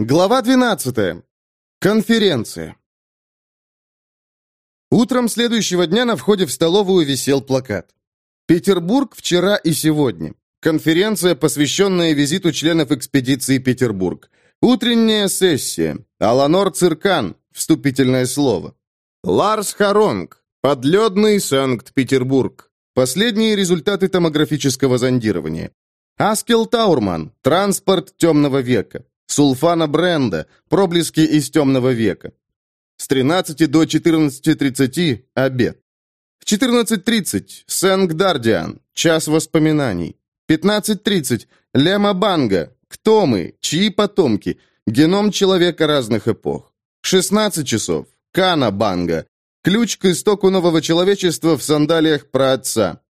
Глава 12. Конференция. Утром следующего дня на входе в столовую висел плакат. Петербург вчера и сегодня. Конференция, посвященная визиту членов экспедиции Петербург. Утренняя сессия. Аланор Циркан. Вступительное слово. Ларс Харонг. Подледный Санкт-Петербург. Последние результаты томографического зондирования. Аскел Таурман. Транспорт темного века. Сулфана Бренда. Проблески из темного века. С 13 до 14.30 – обед. В 14.30 – Сэнг-Дардиан. Час воспоминаний. 15.30 – Лема Банга. Кто мы? Чьи потомки? Геном человека разных эпох. 16 часов. Кана Банга. Ключ к истоку нового человечества в сандалиях про отца.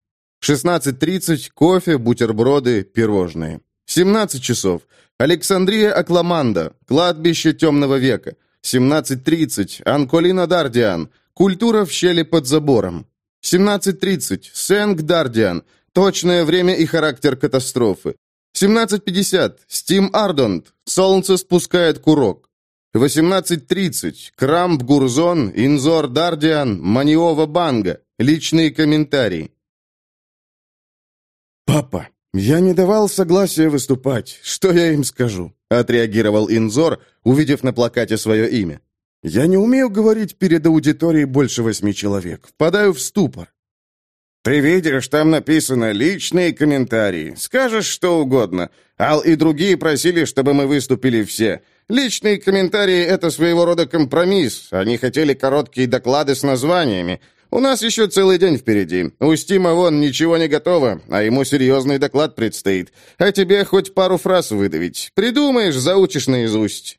16.30 кофе, бутерброды, пирожные. 17 часов. Александрия Акламанда. Кладбище темного века. 17.30. Анколина Дардиан. Культура в щели под забором. 17.30. Сэнг Дардиан. Точное время и характер катастрофы. 17.50. Стим Ардонт. Солнце спускает курок. 18.30. Крамп Гурзон, Инзор Дардиан, Маниова Банга. Личные комментарии. «Папа, я не давал согласия выступать. Что я им скажу?» — отреагировал Инзор, увидев на плакате свое имя. «Я не умею говорить перед аудиторией больше восьми человек. Впадаю в ступор». «Ты видишь, там написано «личные комментарии». Скажешь что угодно. Ал и другие просили, чтобы мы выступили все. Личные комментарии — это своего рода компромисс. Они хотели короткие доклады с названиями. У нас еще целый день впереди. У Стима вон ничего не готово, а ему серьезный доклад предстоит. А тебе хоть пару фраз выдавить. Придумаешь, заучишь наизусть».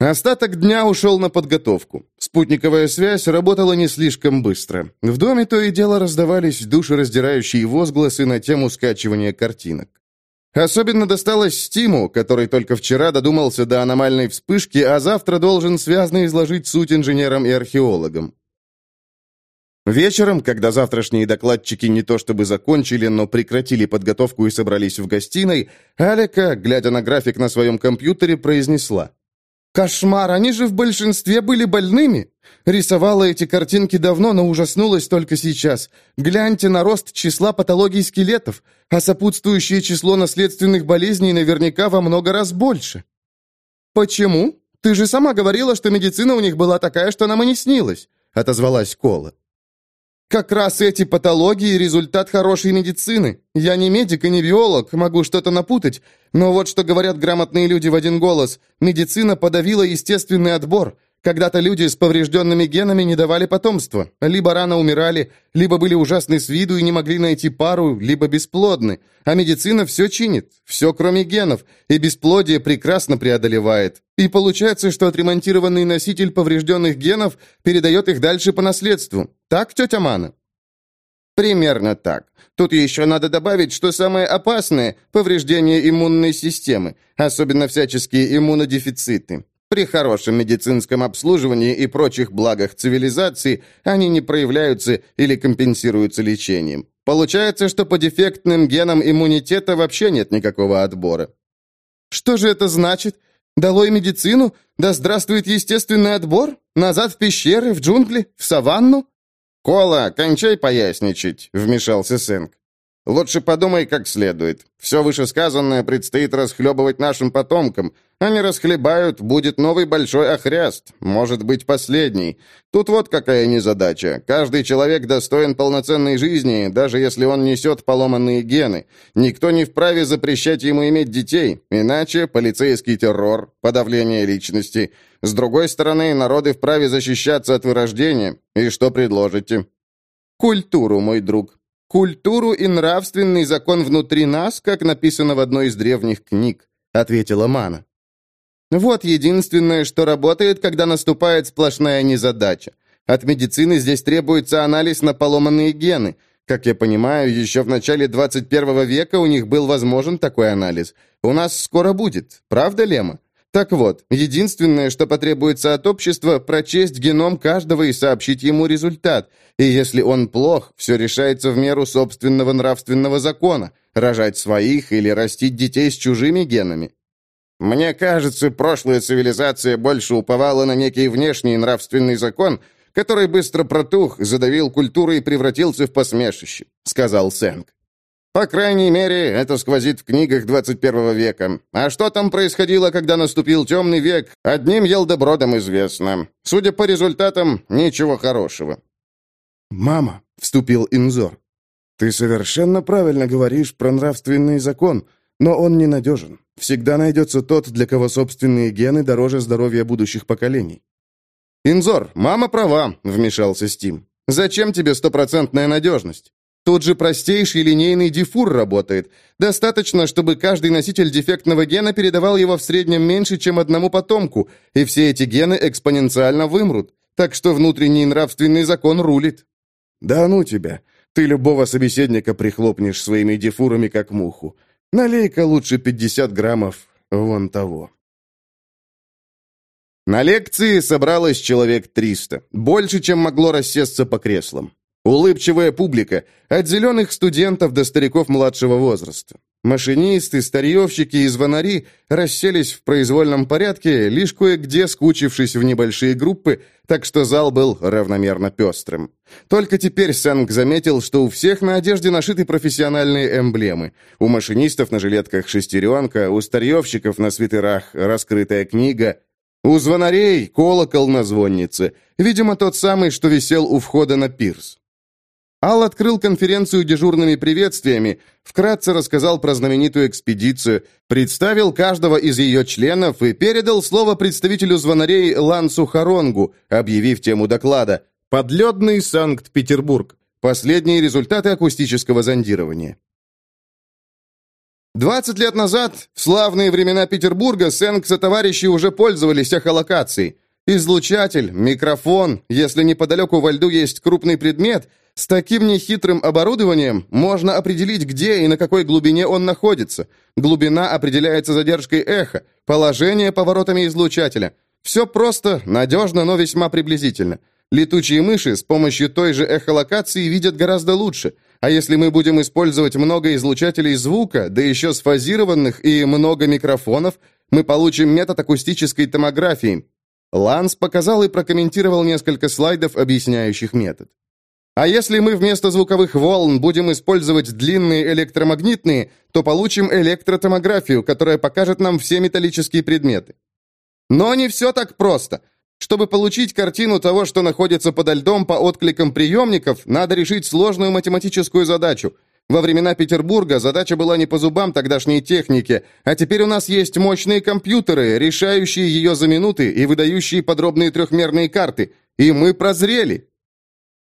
Остаток дня ушел на подготовку. Спутниковая связь работала не слишком быстро. В доме то и дело раздавались душераздирающие возгласы на тему скачивания картинок. Особенно досталось Стиму, который только вчера додумался до аномальной вспышки, а завтра должен связно изложить суть инженерам и археологам. Вечером, когда завтрашние докладчики не то чтобы закончили, но прекратили подготовку и собрались в гостиной, Алика, глядя на график на своем компьютере, произнесла. «Кошмар, они же в большинстве были больными. Рисовала эти картинки давно, но ужаснулась только сейчас. Гляньте на рост числа патологий скелетов, а сопутствующее число наследственных болезней наверняка во много раз больше». «Почему? Ты же сама говорила, что медицина у них была такая, что нам и не снилась», — отозвалась Кола. Как раз эти патологии – результат хорошей медицины. Я не медик и не биолог, могу что-то напутать. Но вот что говорят грамотные люди в один голос. Медицина подавила естественный отбор. Когда-то люди с поврежденными генами не давали потомства. Либо рано умирали, либо были ужасны с виду и не могли найти пару, либо бесплодны. А медицина все чинит, все кроме генов, и бесплодие прекрасно преодолевает. И получается, что отремонтированный носитель поврежденных генов передает их дальше по наследству. Так, тетя Мана? Примерно так. Тут еще надо добавить, что самое опасное – повреждение иммунной системы, особенно всяческие иммунодефициты. При хорошем медицинском обслуживании и прочих благах цивилизации они не проявляются или компенсируются лечением. Получается, что по дефектным генам иммунитета вообще нет никакого отбора. Что же это значит? Долой медицину? Да здравствует естественный отбор? Назад в пещеры, в джунгли, в саванну? «Кола, кончай поясничать», — вмешался Сэнк. Лучше подумай как следует. Все вышесказанное предстоит расхлебывать нашим потомкам. Они расхлебают, будет новый большой охряст, может быть, последний. Тут вот какая незадача. Каждый человек достоин полноценной жизни, даже если он несет поломанные гены. Никто не вправе запрещать ему иметь детей, иначе полицейский террор, подавление личности. С другой стороны, народы вправе защищаться от вырождения. И что предложите? Культуру, мой друг, «Культуру и нравственный закон внутри нас, как написано в одной из древних книг», — ответила Мана. «Вот единственное, что работает, когда наступает сплошная незадача. От медицины здесь требуется анализ на поломанные гены. Как я понимаю, еще в начале 21 века у них был возможен такой анализ. У нас скоро будет. Правда, Лема? Так вот, единственное, что потребуется от общества, прочесть геном каждого и сообщить ему результат. И если он плох, все решается в меру собственного нравственного закона. Рожать своих или растить детей с чужими генами. Мне кажется, прошлая цивилизация больше уповала на некий внешний нравственный закон, который быстро протух, задавил культуру и превратился в посмешище», — сказал Сэнк. «По крайней мере, это сквозит в книгах 21 века. А что там происходило, когда наступил темный век, одним елдобродам известно. Судя по результатам, ничего хорошего». «Мама», — вступил Инзор, — «ты совершенно правильно говоришь про нравственный закон, но он ненадежен. Всегда найдется тот, для кого собственные гены дороже здоровья будущих поколений. «Инзор, мама права», — вмешался Стим. «Зачем тебе стопроцентная надежность? Тут же простейший линейный дифур работает. Достаточно, чтобы каждый носитель дефектного гена передавал его в среднем меньше, чем одному потомку, и все эти гены экспоненциально вымрут. Так что внутренний нравственный закон рулит». «Да ну тебя! Ты любого собеседника прихлопнешь своими дифурами, как муху. Налей-ка лучше 50 граммов вон того». На лекции собралось человек 300, больше, чем могло рассесться по креслам. Улыбчивая публика, от зеленых студентов до стариков младшего возраста. Машинисты, старьевщики и звонари расселись в произвольном порядке, лишь кое-где скучившись в небольшие группы, так что зал был равномерно пестрым. Только теперь Сэнк заметил, что у всех на одежде нашиты профессиональные эмблемы. У машинистов на жилетках шестеренка, у старьевщиков на свитерах раскрытая книга, у звонарей колокол на звоннице, видимо, тот самый, что висел у входа на пирс. Ал открыл конференцию дежурными приветствиями, вкратце рассказал про знаменитую экспедицию, представил каждого из ее членов и передал слово представителю звонарей Лансу Харонгу, объявив тему доклада «Подледный Санкт-Петербург. Последние результаты акустического зондирования». 20 лет назад, в славные времена Петербурга, Сэнкс и товарищи уже пользовались эхолокацией. Излучатель, микрофон, если неподалеку во льду есть крупный предмет – с таким нехитрым оборудованием можно определить, где и на какой глубине он находится. Глубина определяется задержкой эха, положение поворотами излучателя. Все просто, надежно, но весьма приблизительно. Летучие мыши с помощью той же эхолокации видят гораздо лучше. А если мы будем использовать много излучателей звука, да еще сфазированных и много микрофонов, мы получим метод акустической томографии. Ланс показал и прокомментировал несколько слайдов, объясняющих метод. А если мы вместо звуковых волн будем использовать длинные электромагнитные, то получим электротомографию, которая покажет нам все металлические предметы. Но не все так просто. Чтобы получить картину того, что находится подо льдом по откликам приемников, надо решить сложную математическую задачу. Во времена Петербурга задача была не по зубам тогдашней техники, а теперь у нас есть мощные компьютеры, решающие ее за минуты и выдающие подробные трехмерные карты. И мы прозрели.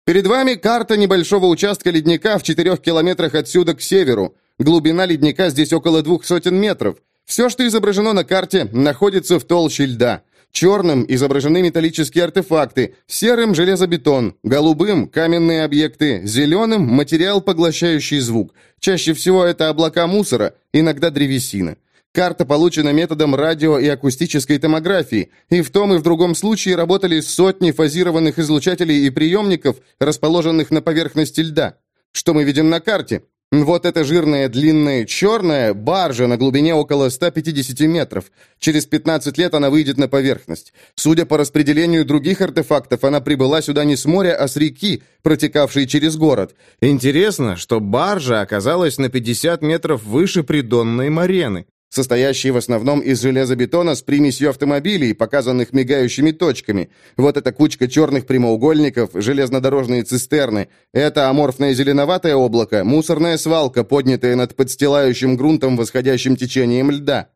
Перед вами карта небольшого участка ледника в четырех километрах отсюда к северу. Глубина ледника здесь около двух сотен метров. Все, что изображено на карте, находится в толще льда. Черным изображены металлические артефакты, серым – железобетон, голубым – каменные объекты, зеленым – материал, поглощающий звук. Чаще всего это облака мусора, иногда древесина. Карта получена методом радио- и акустической томографии, и в том и в другом случае работали сотни фазированных излучателей и приемников, расположенных на поверхности льда. Что мы видим на карте? Вот эта жирная, длинная, черная баржа на глубине около 150 метров. Через 15 лет она выйдет на поверхность. Судя по распределению других артефактов, она прибыла сюда не с моря, а с реки, протекавшей через город. Интересно, что баржа оказалась на 50 метров выше придонной марены состоящие в основном из железобетона с примесью автомобилей, показанных мигающими точками. Вот эта кучка черных прямоугольников, железнодорожные цистерны. Это аморфное зеленоватое облако, мусорная свалка, поднятая над подстилающим грунтом восходящим течением льда.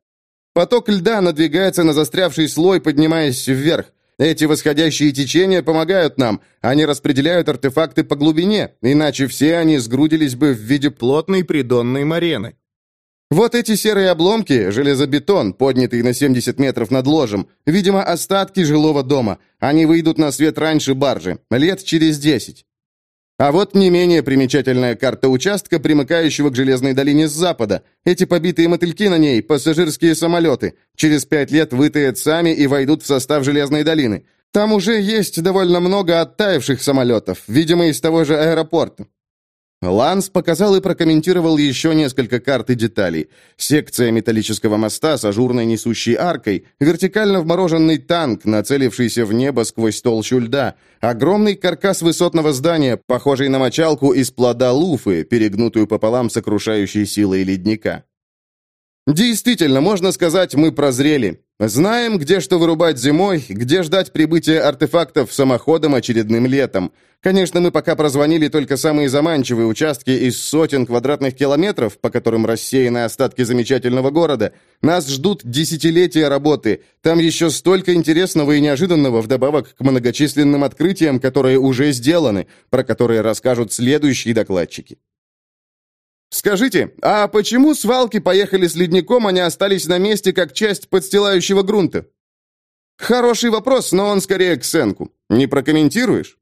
Поток льда надвигается на застрявший слой, поднимаясь вверх. Эти восходящие течения помогают нам. Они распределяют артефакты по глубине, иначе все они сгрудились бы в виде плотной придонной марены. Вот эти серые обломки, железобетон, поднятый на 70 метров над ложем, видимо, остатки жилого дома. Они выйдут на свет раньше баржи, лет через 10. А вот не менее примечательная карта участка, примыкающего к железной долине с запада. Эти побитые мотыльки на ней – пассажирские самолеты. Через пять лет вытаят сами и войдут в состав железной долины. Там уже есть довольно много оттаивших самолетов, видимо, из того же аэропорта. Ланс показал и прокомментировал еще несколько карт и деталей. Секция металлического моста с ажурной несущей аркой, вертикально вмороженный танк, нацелившийся в небо сквозь толщу льда, огромный каркас высотного здания, похожий на мочалку из плода луфы, перегнутую пополам сокрушающей силой ледника. Действительно, можно сказать, мы прозрели. Знаем, где что вырубать зимой, где ждать прибытия артефактов самоходом очередным летом. Конечно, мы пока прозвонили только самые заманчивые участки из сотен квадратных километров, по которым рассеяны остатки замечательного города. Нас ждут десятилетия работы. Там еще столько интересного и неожиданного вдобавок к многочисленным открытиям, которые уже сделаны, про которые расскажут следующие докладчики. «Скажите, а почему свалки поехали с ледником, а не остались на месте как часть подстилающего грунта?» «Хороший вопрос, но он скорее к Сенку. Не прокомментируешь?»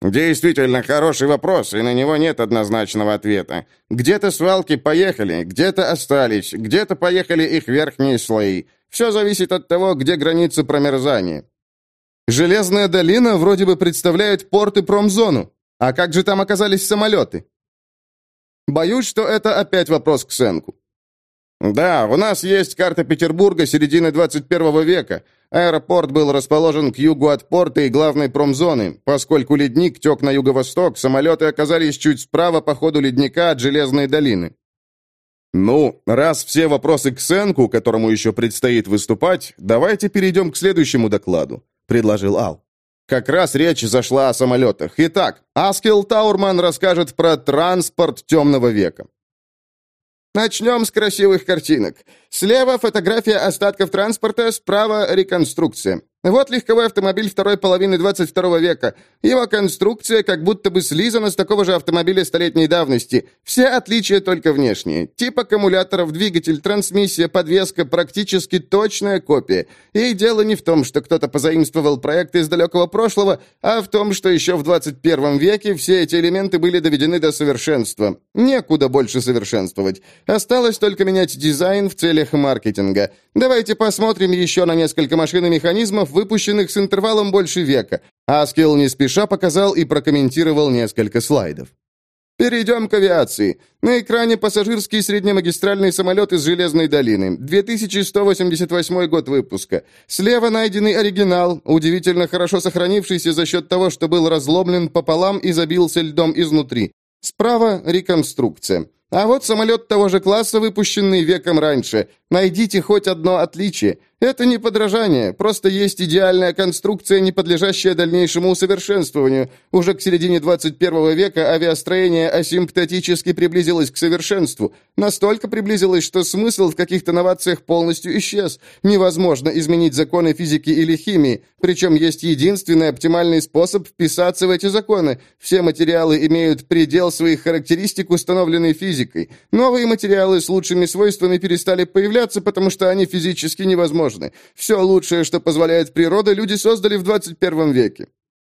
«Действительно хороший вопрос, и на него нет однозначного ответа. Где-то свалки поехали, где-то остались, где-то поехали их верхние слои. Все зависит от того, где границы промерзания». «Железная долина вроде бы представляет порт и промзону. А как же там оказались самолеты?» Боюсь, что это опять вопрос к Сенку. Да, у нас есть карта Петербурга середины 21 века. Аэропорт был расположен к югу от порта и главной промзоны. Поскольку ледник тек на юго-восток, самолеты оказались чуть справа по ходу ледника от Железной долины. Ну, раз все вопросы к Сенку, которому еще предстоит выступать, давайте перейдем к следующему докладу, предложил Ал. Как раз речь зашла о самолетах. Итак, Аскел Таурман расскажет про транспорт темного века. Начнем с красивых картинок. Слева фотография остатков транспорта, справа реконструкция. Вот легковой автомобиль второй половины 22 века. Его конструкция как будто бы слизана с такого же автомобиля столетней давности. Все отличия только внешние. Тип аккумуляторов, двигатель, трансмиссия, подвеска – практически точная копия. И дело не в том, что кто-то позаимствовал проект из далекого прошлого, а в том, что еще в 21 веке все эти элементы были доведены до совершенства. Некуда больше совершенствовать. Осталось только менять дизайн в целях маркетинга. Давайте посмотрим еще на несколько машин и механизмов, выпущенных с интервалом больше века. Аскел не спеша показал и прокомментировал несколько слайдов. Перейдем к авиации. На экране пассажирский среднемагистральный самолет из Железной долины. 2188 год выпуска. Слева найденный оригинал, удивительно хорошо сохранившийся за счет того, что был разломлен пополам и забился льдом изнутри. Справа реконструкция. А вот самолет того же класса, выпущенный веком раньше. Найдите хоть одно отличие. Это не подражание, просто есть идеальная конструкция, не подлежащая дальнейшему усовершенствованию. Уже к середине 21 века авиастроение асимптотически приблизилось к совершенству. Настолько приблизилось, что смысл в каких-то новациях полностью исчез. Невозможно изменить законы физики или химии, причем есть единственный оптимальный способ вписаться в эти законы. Все материалы имеют предел своих характеристик, установленный физикой. Новые материалы с лучшими свойствами перестали появляться, потому что они физически невозможны невозможны. Все лучшее, что позволяет природа, люди создали в 21 веке.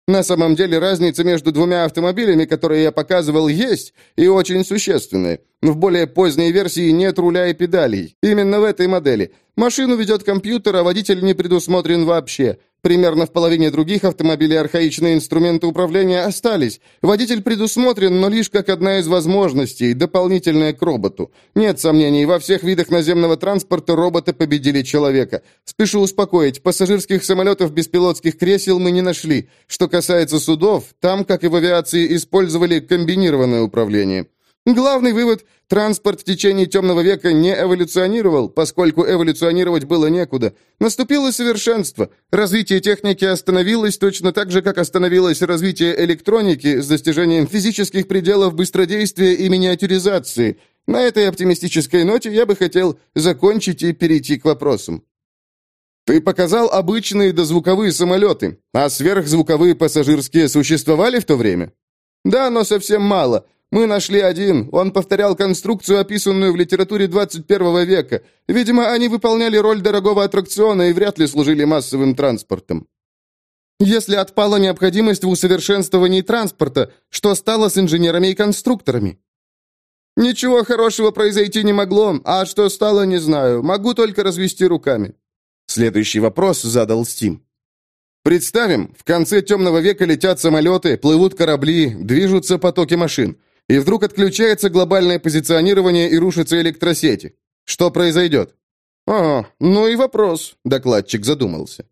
На самом деле разница между двумя автомобилями, которые я показывал, есть, и очень существенная. В более поздней версии нет руля и педалей. Именно в этой модели. Машину ведет компьютер, а водитель не предусмотрен вообще. Примерно в половине других автомобилей архаичные инструменты управления остались. Водитель предусмотрен, но лишь как одна из возможностей, дополнительная к роботу. Нет сомнений, во всех видах наземного транспорта роботы победили человека. Спешу успокоить, пассажирских самолетов беспилотских кресел мы не нашли. Что касается судов, там, как и в авиации, использовали комбинированное управление. Главный вывод – транспорт в течение темного века не эволюционировал, поскольку эволюционировать было некуда. Наступило совершенство. Развитие техники остановилось точно так же, как остановилось развитие электроники с достижением физических пределов быстродействия и миниатюризации. На этой оптимистической ноте я бы хотел закончить и перейти к вопросам. Ты показал обычные дозвуковые самолеты, а сверхзвуковые пассажирские существовали в то время? Да, но совсем мало – мы нашли один. Он повторял конструкцию, описанную в литературе 21 века. Видимо, они выполняли роль дорогого аттракциона и вряд ли служили массовым транспортом. Если отпала необходимость в усовершенствовании транспорта, что стало с инженерами и конструкторами? Ничего хорошего произойти не могло, а что стало, не знаю. Могу только развести руками. Следующий вопрос задал Стим. Представим, в конце темного века летят самолеты, плывут корабли, движутся потоки машин. И вдруг отключается глобальное позиционирование и рушатся электросети. Что произойдет? «А, ну и вопрос», — докладчик задумался.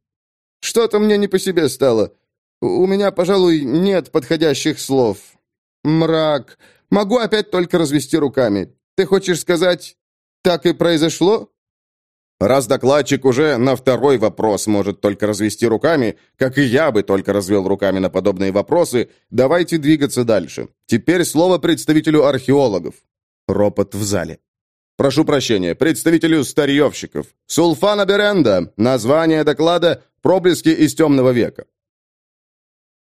«Что-то мне не по себе стало. У меня, пожалуй, нет подходящих слов. Мрак. Могу опять только развести руками. Ты хочешь сказать, так и произошло?» Раз докладчик уже на второй вопрос может только развести руками, как и я бы только развел руками на подобные вопросы, давайте двигаться дальше. Теперь слово представителю археологов. Ропот в зале. Прошу прощения, представителю старьевщиков. Сулфана Беренда. Название доклада «Проблески из темного века».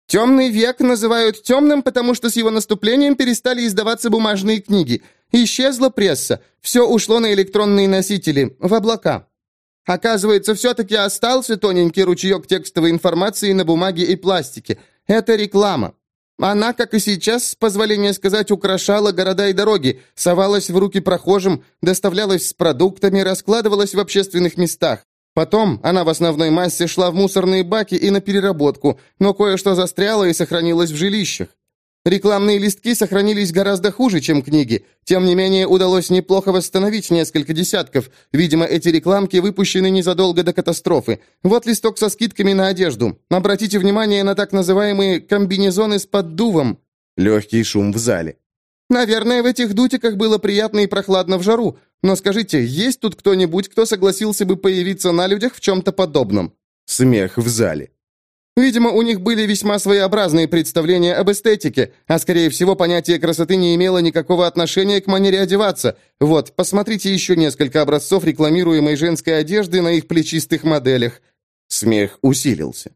Темный век называют темным, потому что с его наступлением перестали издаваться бумажные книги. Исчезла пресса. Все ушло на электронные носители, в облака. Оказывается, все-таки остался тоненький ручеек текстовой информации на бумаге и пластике. Это реклама. Она, как и сейчас, с позволения сказать, украшала города и дороги, совалась в руки прохожим, доставлялась с продуктами, раскладывалась в общественных местах. Потом она в основной массе шла в мусорные баки и на переработку, но кое-что застряло и сохранилось в жилищах. Рекламные листки сохранились гораздо хуже, чем книги. Тем не менее, удалось неплохо восстановить несколько десятков. Видимо, эти рекламки выпущены незадолго до катастрофы. Вот листок со скидками на одежду. Обратите внимание на так называемые комбинезоны с поддувом. Легкий шум в зале. Наверное, в этих дутиках было приятно и прохладно в жару. Но скажите, есть тут кто-нибудь, кто согласился бы появиться на людях в чем-то подобном?» Смех в зале. Видимо, у них были весьма своеобразные представления об эстетике, а, скорее всего, понятие красоты не имело никакого отношения к манере одеваться. Вот, посмотрите еще несколько образцов рекламируемой женской одежды на их плечистых моделях. Смех усилился.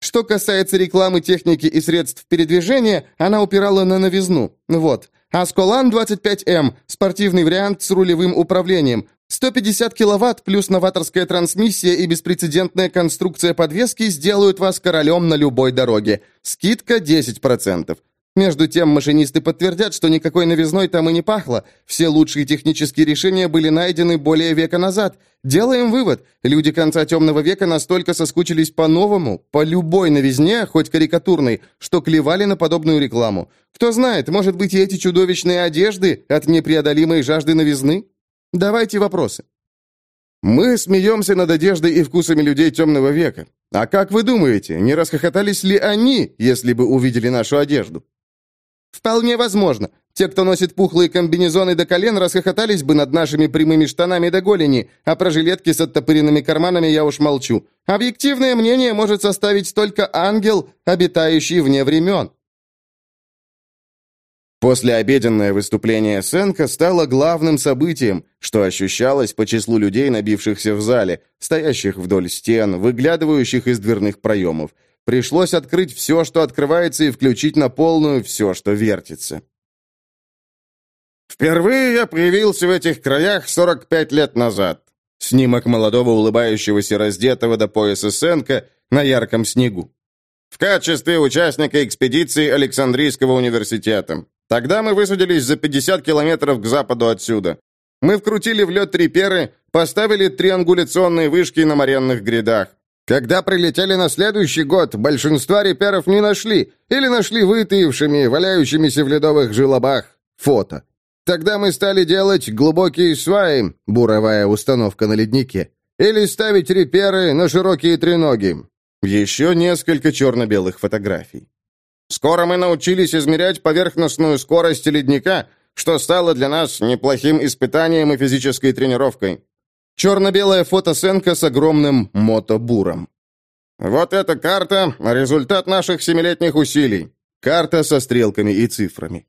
Что касается рекламы техники и средств передвижения, она упирала на новизну. Вот. Асколан 25М, спортивный вариант с рулевым управлением. 150 киловатт плюс новаторская трансмиссия и беспрецедентная конструкция подвески сделают вас королем на любой дороге. Скидка 10%. Между тем, машинисты подтвердят, что никакой новизной там и не пахло. Все лучшие технические решения были найдены более века назад. Делаем вывод. Люди конца темного века настолько соскучились по-новому, по любой новизне, хоть карикатурной, что клевали на подобную рекламу. Кто знает, может быть, и эти чудовищные одежды от непреодолимой жажды новизны? Давайте вопросы. Мы смеемся над одеждой и вкусами людей темного века. А как вы думаете, не расхохотались ли они, если бы увидели нашу одежду? Вполне возможно. Те, кто носит пухлые комбинезоны до колен, расхохотались бы над нашими прямыми штанами до голени, а про жилетки с оттопыренными карманами я уж молчу. Объективное мнение может составить только ангел, обитающий вне времен. Послеобеденное выступление Сенка стало главным событием, что ощущалось по числу людей, набившихся в зале, стоящих вдоль стен, выглядывающих из дверных проемов. Пришлось открыть все, что открывается, и включить на полную все, что вертится. Впервые я появился в этих краях 45 лет назад. Снимок молодого улыбающегося раздетого до пояса Сенка на ярком снегу. В качестве участника экспедиции Александрийского университета. Тогда мы высадились за 50 километров к западу отсюда. Мы вкрутили в лед три перы, поставили триангуляционные вышки на моренных грядах. Когда прилетели на следующий год, большинства реперов не нашли или нашли вытаившими, валяющимися в ледовых желобах. Фото. Тогда мы стали делать глубокие сваи, буровая установка на леднике, или ставить реперы на широкие треноги. Еще несколько черно-белых фотографий. Скоро мы научились измерять поверхностную скорость ледника, что стало для нас неплохим испытанием и физической тренировкой. Черно-белая фотосценка с огромным мотобуром. Вот эта карта — результат наших семилетних усилий. Карта со стрелками и цифрами.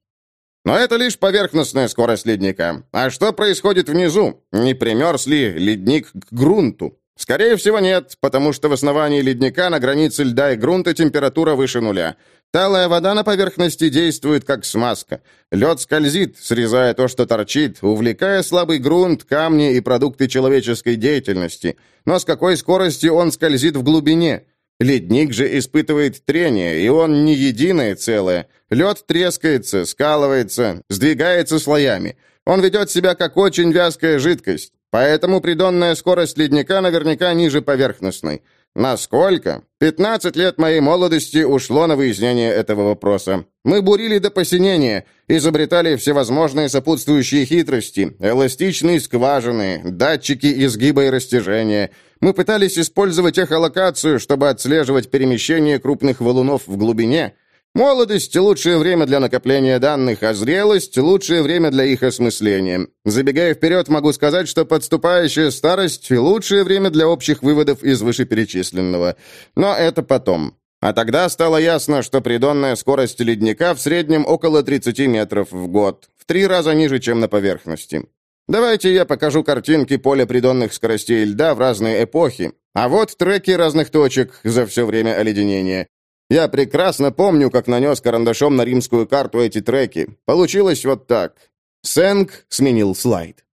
Но это лишь поверхностная скорость ледника. А что происходит внизу? Не примерз ли ледник к грунту? Скорее всего, нет, потому что в основании ледника на границе льда и грунта температура выше нуля. Талая вода на поверхности действует как смазка. Лед скользит, срезая то, что торчит, увлекая слабый грунт, камни и продукты человеческой деятельности. Но с какой скоростью он скользит в глубине? Ледник же испытывает трение, и он не единое целое. Лед трескается, скалывается, сдвигается слоями. Он ведет себя как очень вязкая жидкость. Поэтому придонная скорость ледника наверняка ниже поверхностной. Насколько? 15 лет моей молодости ушло на выяснение этого вопроса. Мы бурили до посинения, изобретали всевозможные сопутствующие хитрости, эластичные скважины, датчики изгиба и растяжения. Мы пытались использовать эхолокацию, чтобы отслеживать перемещение крупных валунов в глубине. Молодость – лучшее время для накопления данных, а зрелость – лучшее время для их осмысления. Забегая вперед, могу сказать, что подступающая старость – лучшее время для общих выводов из вышеперечисленного. Но это потом. А тогда стало ясно, что придонная скорость ледника в среднем около 30 метров в год, в три раза ниже, чем на поверхности. Давайте я покажу картинки поля придонных скоростей льда в разные эпохи. А вот треки разных точек за все время оледенения. Я прекрасно помню, как нанес карандашом на римскую карту эти треки. Получилось вот так. Сэнк сменил слайд.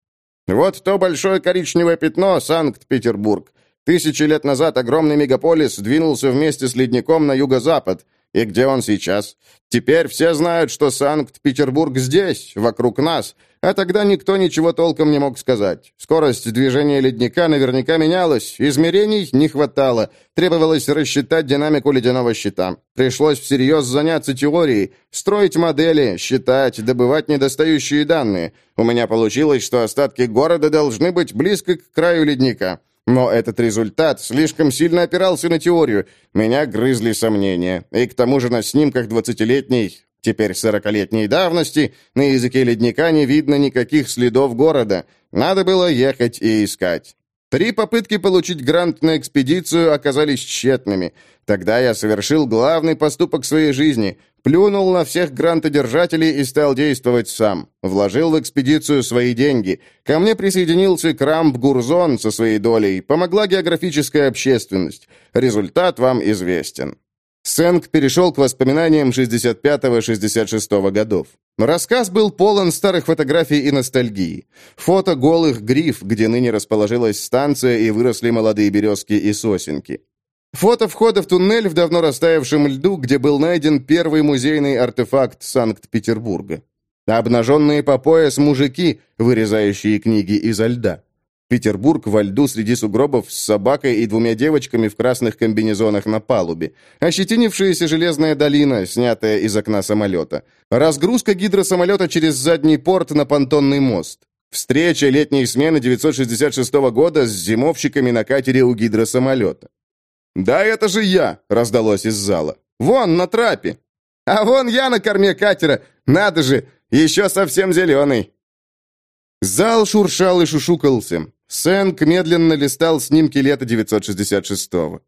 Вот то большое коричневое пятно Санкт-Петербург. Тысячи лет назад огромный мегаполис двинулся вместе с ледником на юго-запад. И где он сейчас? Теперь все знают, что Санкт-Петербург здесь, вокруг нас, а тогда никто ничего толком не мог сказать. Скорость движения ледника наверняка менялась, измерений не хватало, требовалось рассчитать динамику ледяного щита. Пришлось всерьез заняться теорией, строить модели, считать, добывать недостающие данные. У меня получилось, что остатки города должны быть близко к краю ледника. Но этот результат слишком сильно опирался на теорию. Меня грызли сомнения. И к тому же на снимках двадцатилетней, теперь сорокалетней давности, на языке ледника не видно никаких следов города. Надо было ехать и искать. Три попытки получить грант на экспедицию оказались тщетными. Тогда я совершил главный поступок своей жизни. Плюнул на всех грантодержателей и стал действовать сам. Вложил в экспедицию свои деньги. Ко мне присоединился Крамп Гурзон со своей долей. Помогла географическая общественность. Результат вам известен. Сэнк перешел к воспоминаниям 65-66 годов. Рассказ был полон старых фотографий и ностальгии. Фото голых гриф, где ныне расположилась станция и выросли молодые березки и сосенки. Фото входа в туннель в давно растаявшем льду, где был найден первый музейный артефакт Санкт-Петербурга. Обнаженные по пояс мужики, вырезающие книги изо льда. Петербург во льду среди сугробов с собакой и двумя девочками в красных комбинезонах на палубе. Ощетинившаяся железная долина, снятая из окна самолета. Разгрузка гидросамолета через задний порт на понтонный мост. Встреча летней смены 966 года с зимовщиками на катере у гидросамолета. «Да это же я!» — раздалось из зала. «Вон, на трапе!» «А вон я на корме катера! Надо же! Еще совсем зеленый!» Зал шуршал и шушукался. Сэнк медленно листал снимки лета 966-го.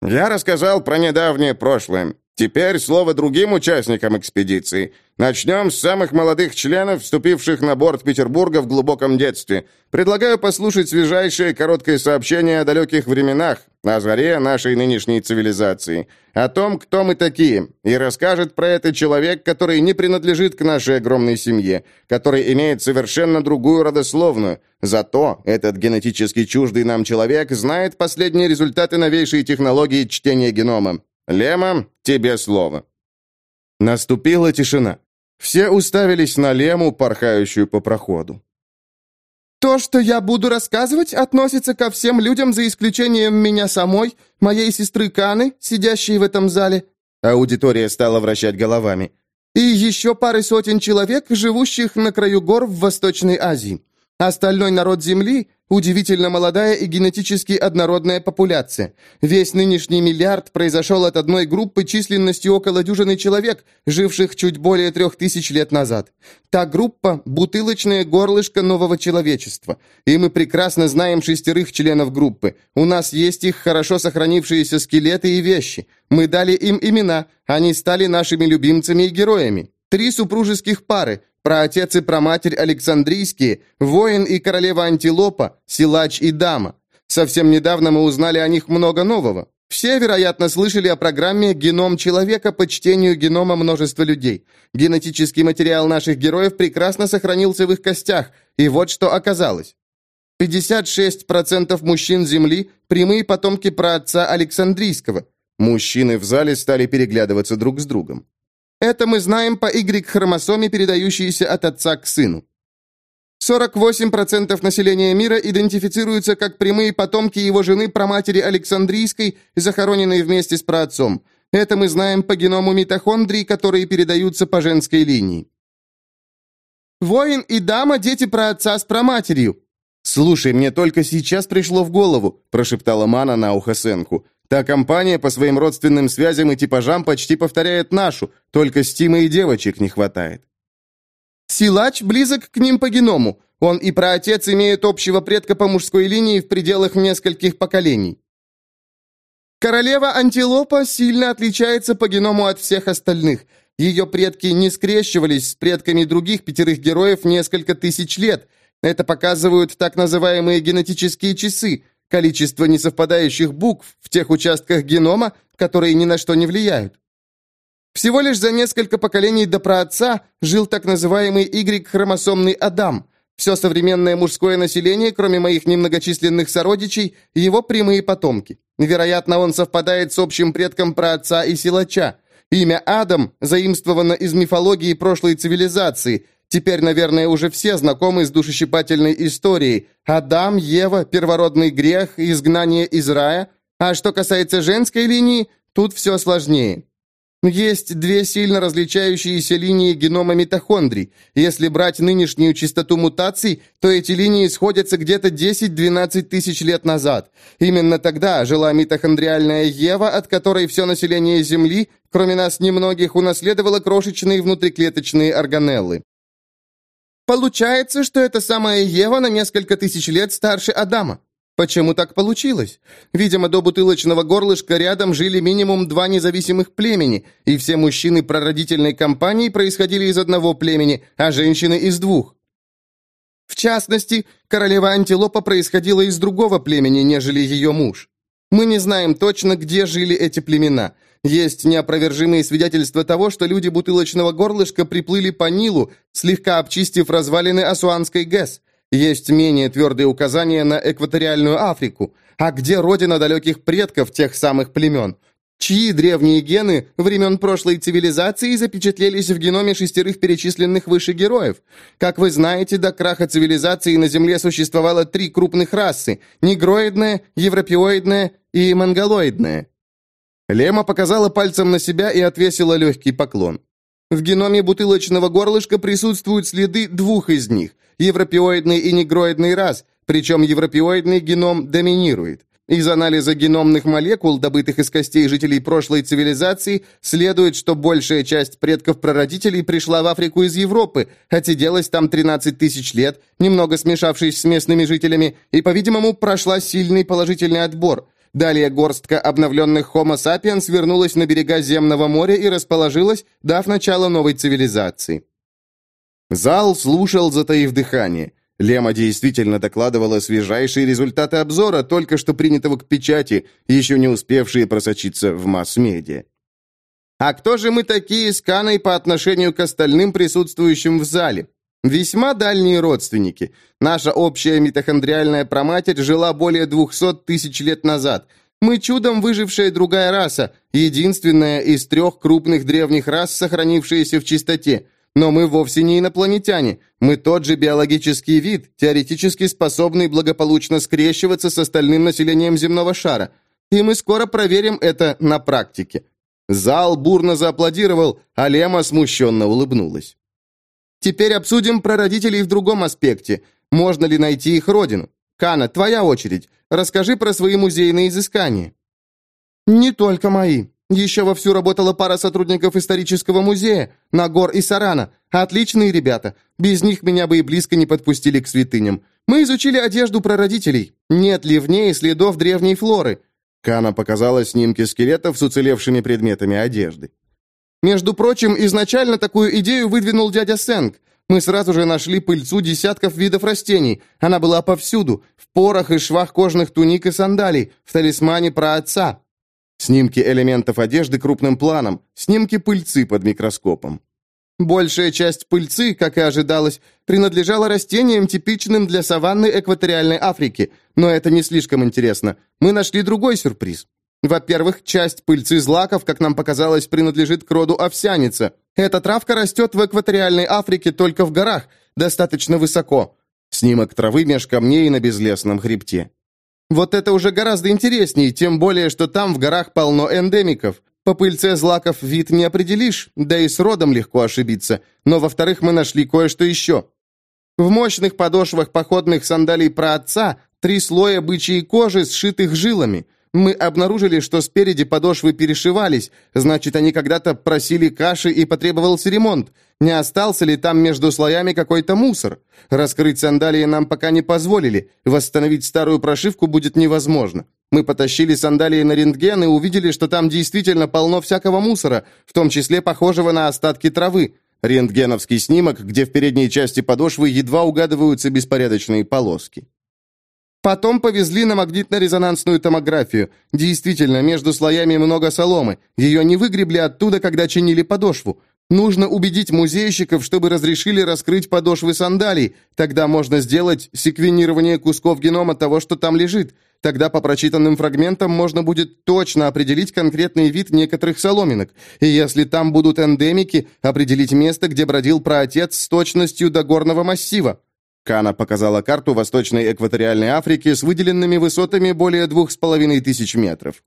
«Я рассказал про недавнее прошлое. Теперь слово другим участникам экспедиции. Начнем с самых молодых членов, вступивших на борт Петербурга в глубоком детстве. Предлагаю послушать свежайшее короткое сообщение о далеких временах, о заре нашей нынешней цивилизации, о том, кто мы такие, и расскажет про это человек, который не принадлежит к нашей огромной семье, который имеет совершенно другую родословную. Зато этот генетически чуждый нам человек знает последние результаты новейшей технологии чтения генома. Лема, тебе слово». Наступила тишина. Все уставились на Лему, порхающую по проходу. «То, что я буду рассказывать, относится ко всем людям, за исключением меня самой, моей сестры Каны, сидящей в этом зале». Аудитория стала вращать головами. «И еще пары сотен человек, живущих на краю гор в Восточной Азии. Остальной народ Земли – удивительно молодая и генетически однородная популяция. Весь нынешний миллиард произошел от одной группы численностью около дюжины человек, живших чуть более трех тысяч лет назад. Та группа – бутылочное горлышко нового человечества. И мы прекрасно знаем шестерых членов группы. У нас есть их хорошо сохранившиеся скелеты и вещи. Мы дали им имена, они стали нашими любимцами и героями. Три супружеских пары – Праотец и праматерь Александрийские, воин и королева Антилопа, силач и дама. Совсем недавно мы узнали о них много нового. Все, вероятно, слышали о программе «Геном человека» по чтению генома множества людей. Генетический материал наших героев прекрасно сохранился в их костях, и вот что оказалось. 56% мужчин Земли – прямые потомки праотца Александрийского. Мужчины в зале стали переглядываться друг с другом. Это мы знаем по Y-хромосоме, передающейся от отца к сыну. 48% населения мира идентифицируются как прямые потомки его жены праматери Александрийской, захороненной вместе с праотцом. Это мы знаем по геному митохондрий, которые передаются по женской линии. Воин и дама – дети праотца с праматерью. «Слушай, мне только сейчас пришло в голову», – прошептала Мана на ухо Сенку. «Та компания по своим родственным связям и типажам почти повторяет нашу, только стима и девочек не хватает». Силач близок к ним по геному. Он и праотец имеют общего предка по мужской линии в пределах нескольких поколений. Королева Антилопа сильно отличается по геному от всех остальных. Ее предки не скрещивались с предками других пятерых героев несколько тысяч лет. Это показывают так называемые генетические часы, количество несовпадающих букв в тех участках генома, которые ни на что не влияют. Всего лишь за несколько поколений до праотца жил так называемый Y-хромосомный Адам. Все современное мужское население, кроме моих немногочисленных сородичей, его прямые потомки. Вероятно, он совпадает с общим предком праотца и силача. Имя Адам заимствовано из мифологии прошлой цивилизации. Теперь, наверное, уже все знакомы с душещипательной историей. Адам, Ева, первородный грех, изгнание из рая. А что касается женской линии, тут все сложнее. Есть две сильно различающиеся линии генома митохондрий. Если брать нынешнюю частоту мутаций, то эти линии сходятся где-то 10-12 тысяч лет назад. Именно тогда жила митохондриальная Ева, от которой все население Земли, кроме нас немногих, унаследовало крошечные внутриклеточные органеллы. Получается, что эта самая Ева на несколько тысяч лет старше Адама. Почему так получилось? Видимо, до бутылочного горлышка рядом жили минимум два независимых племени, и все мужчины прародительной компании происходили из одного племени, а женщины из двух. В частности, королева Антилопа происходила из другого племени, нежели ее муж. Мы не знаем точно, где жили эти племена. Есть неопровержимые свидетельства того, что люди бутылочного горлышка приплыли по Нилу, слегка обчистив развалины Асуанской ГЭС – есть менее твердые указания на экваториальную Африку. А где родина далеких предков тех самых племен? Чьи древние гены времен прошлой цивилизации запечатлелись в геноме шестерых перечисленных выше героев? Как вы знаете, до краха цивилизации на Земле существовало три крупных расы – негроидная, европеоидная и монголоидная. Лема показала пальцем на себя и отвесила легкий поклон. В геноме бутылочного горлышка присутствуют следы двух из них – европеоидный и негроидный рас, причем европеоидный геном доминирует. Из анализа геномных молекул, добытых из костей жителей прошлой цивилизации, следует, что большая часть предков-прародителей пришла в Африку из Европы, отсиделась там 13 тысяч лет, немного смешавшись с местными жителями, и, по-видимому, прошла сильный положительный отбор. Далее горстка обновленных Homo sapiens вернулась на берега Земного моря и расположилась, дав начало новой цивилизации. Зал слушал, затаив дыхание. Лема действительно докладывала свежайшие результаты обзора, только что принятого к печати, еще не успевшие просочиться в масс-медиа. А кто же мы такие с Каной по отношению к остальным присутствующим в зале? Весьма дальние родственники. Наша общая митохондриальная проматерь жила более 200 тысяч лет назад. Мы чудом выжившая другая раса, единственная из трех крупных древних рас, сохранившаяся в чистоте. Но мы вовсе не инопланетяне. Мы тот же биологический вид, теоретически способный благополучно скрещиваться с остальным населением земного шара. И мы скоро проверим это на практике. Зал бурно зааплодировал, а Лема смущенно улыбнулась. Теперь обсудим прародителей в другом аспекте. Можно ли найти их родину? Кана, твоя очередь. Расскажи про свои музейные изыскания». «Не только мои. Еще вовсю работала пара сотрудников исторического музея, Нагор и Сарана. Отличные ребята. Без них меня бы и близко не подпустили к святыням. Мы изучили одежду прародителей. Нет ли в ней следов древней флоры?» Кана показала снимки скелетов с уцелевшими предметами одежды. Между прочим, изначально такую идею выдвинул дядя Сэнк. Мы сразу же нашли пыльцу десятков видов растений. Она была повсюду, в порах и швах кожных туник и сандалий, в талисмане про отца. Снимки элементов одежды крупным планом, снимки пыльцы под микроскопом. Большая часть пыльцы, как и ожидалось, принадлежала растениям, типичным для саванны экваториальной Африки. Но это не слишком интересно. Мы нашли другой сюрприз. Во-первых, часть пыльцы злаков, как нам показалось, принадлежит к роду овсяница. Эта травка растет в экваториальной Африке только в горах, достаточно высоко. Снимок травы меж камней на безлесном хребте. Вот это уже гораздо интереснее, тем более, что там в горах полно эндемиков. По пыльце злаков вид не определишь, да и с родом легко ошибиться. Но, во-вторых, мы нашли кое-что еще. В мощных подошвах походных сандалий праотца три слоя бычьей кожи, сшитых жилами. Мы обнаружили, что спереди подошвы перешивались, значит, они когда-то просили каши и потребовался ремонт. Не остался ли там между слоями какой-то мусор? Раскрыть сандалии нам пока не позволили. Восстановить старую прошивку будет невозможно. Мы потащили сандалии на рентген и увидели, что там действительно полно всякого мусора, в том числе похожего на остатки травы. Рентгеновский снимок, где в передней части подошвы едва угадываются беспорядочные полоски. Потом повезли на магнитно-резонансную томографию. Действительно, между слоями много соломы. Ее не выгребли оттуда, когда чинили подошву. Нужно убедить музейщиков, чтобы разрешили раскрыть подошвы сандалий. Тогда можно сделать секвенирование кусков генома того, что там лежит. Тогда по прочитанным фрагментам можно будет точно определить конкретный вид некоторых соломинок. И если там будут эндемики, определить место, где бродил праотец с точностью до горного массива. Кана показала карту Восточной экваториальной Африки с выделенными высотами более двух с половиной тысяч метров.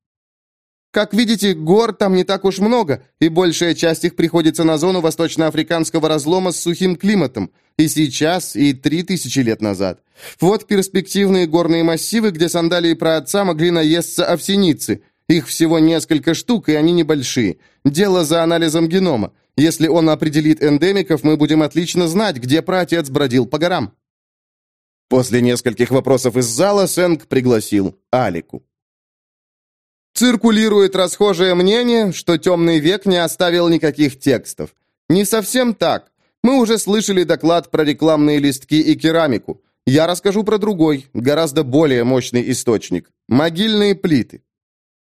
Как видите, гор там не так уж много, и большая часть их приходится на зону восточноафриканского разлома с сухим климатом, и сейчас, и три тысячи лет назад. Вот перспективные горные массивы, где сандалии праотца могли наесться овсеницы. Их всего несколько штук, и они небольшие. Дело за анализом генома. Если он определит эндемиков, мы будем отлично знать, где праотец бродил по горам. После нескольких вопросов из зала Сэнк пригласил Алику. Циркулирует расхожее мнение, что темный век не оставил никаких текстов. Не совсем так. Мы уже слышали доклад про рекламные листки и керамику. Я расскажу про другой, гораздо более мощный источник – могильные плиты.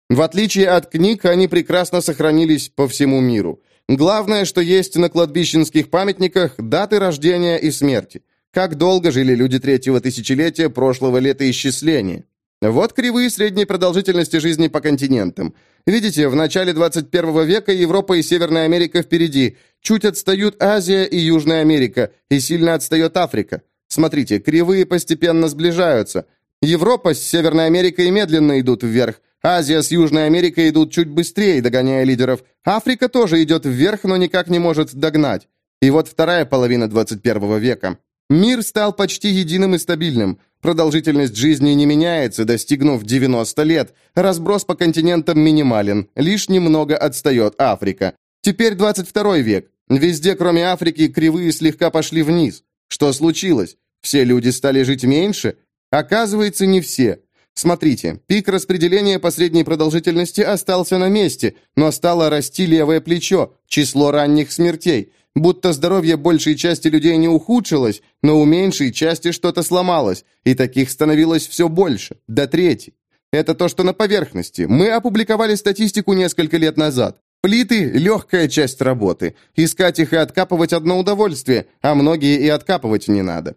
В отличие от книг, они прекрасно сохранились по всему миру. Главное, что есть на кладбищенских памятниках – даты рождения и смерти. Как долго жили люди третьего тысячелетия прошлого летоисчисления. Вот кривые средней продолжительности жизни по континентам. Видите, в начале 21 века Европа и Северная Америка впереди. Чуть отстают Азия и Южная Америка, и сильно отстает Африка. Смотрите, кривые постепенно сближаются. Европа с Северной Америкой медленно идут вверх. Азия с Южной Америкой идут чуть быстрее, догоняя лидеров. Африка тоже идет вверх, но никак не может догнать. И вот вторая половина 21 века. Мир стал почти единым и стабильным. Продолжительность жизни не меняется, достигнув 90 лет. Разброс по континентам минимален. Лишь немного отстает Африка. Теперь 22 век. Везде, кроме Африки, кривые слегка пошли вниз. Что случилось? Все люди стали жить меньше? Оказывается, не все. Смотрите, пик распределения по средней продолжительности остался на месте, но стало расти левое плечо, число ранних смертей. Будто здоровье большей части людей не ухудшилось, но у меньшей части что-то сломалось, и таких становилось все больше, до трети. Это то, что на поверхности. Мы опубликовали статистику несколько лет назад. Плиты – легкая часть работы. Искать их и откапывать одно удовольствие, а многие и откапывать не надо.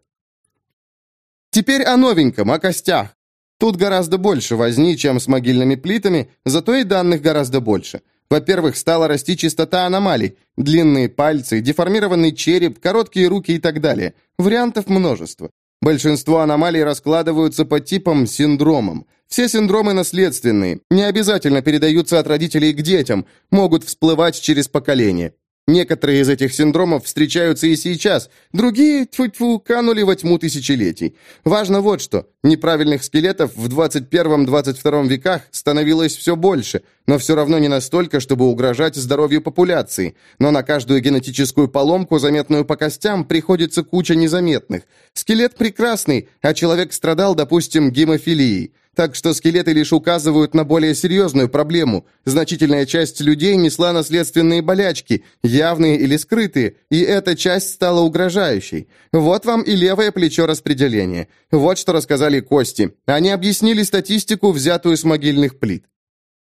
Теперь о новеньком, о костях. Тут гораздо больше возни, чем с могильными плитами, зато и данных гораздо больше – во-первых, стала расти частота аномалий. Длинные пальцы, деформированный череп, короткие руки и так далее. Вариантов множество. Большинство аномалий раскладываются по типам синдромам. Все синдромы наследственные, не обязательно передаются от родителей к детям, могут всплывать через поколение. Некоторые из этих синдромов встречаются и сейчас, другие, тьфу-тьфу, канули во тьму тысячелетий. Важно вот что. Неправильных скелетов в 21-22 веках становилось все больше, но все равно не настолько, чтобы угрожать здоровью популяции. Но на каждую генетическую поломку, заметную по костям, приходится куча незаметных. Скелет прекрасный, а человек страдал, допустим, гемофилией. Так что скелеты лишь указывают на более серьезную проблему. Значительная часть людей несла наследственные болячки, явные или скрытые, и эта часть стала угрожающей. Вот вам и левое плечо распределения. Вот что рассказали кости. Они объяснили статистику, взятую с могильных плит.